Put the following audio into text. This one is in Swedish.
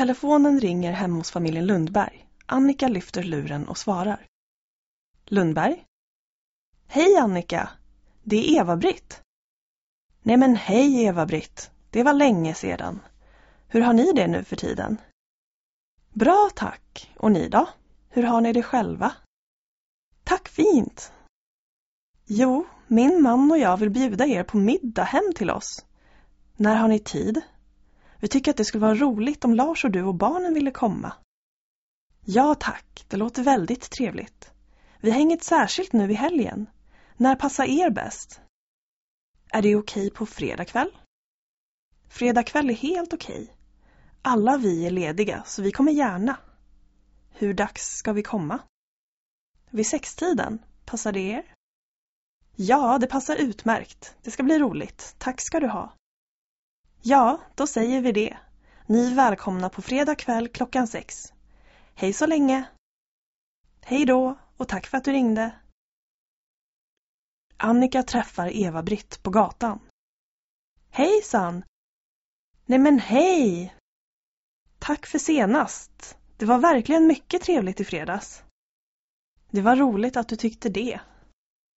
Telefonen ringer hemma hos familjen Lundberg. Annika lyfter luren och svarar. Lundberg? Hej Annika! Det är Eva-Britt. Nej men hej Eva-Britt! Det var länge sedan. Hur har ni det nu för tiden? Bra tack! Och ni då? Hur har ni det själva? Tack fint! Jo, min man och jag vill bjuda er på middag hem till oss. När har ni tid? Vi tycker att det skulle vara roligt om Lars och du och barnen ville komma. Ja tack, det låter väldigt trevligt. Vi har inget särskilt nu i helgen. När passar er bäst? Är det okej på fredag kväll? Fredag kväll är helt okej. Alla vi är lediga, så vi kommer gärna. Hur dags ska vi komma? Vid sextiden, passar det er? Ja, det passar utmärkt. Det ska bli roligt. Tack ska du ha. Ja, då säger vi det. Ni är välkomna på fredag kväll klockan sex. Hej så länge! Hej då och tack för att du ringde. Annika träffar Eva-Britt på gatan. Hejsan! Nej men hej! Tack för senast. Det var verkligen mycket trevligt i fredags. Det var roligt att du tyckte det,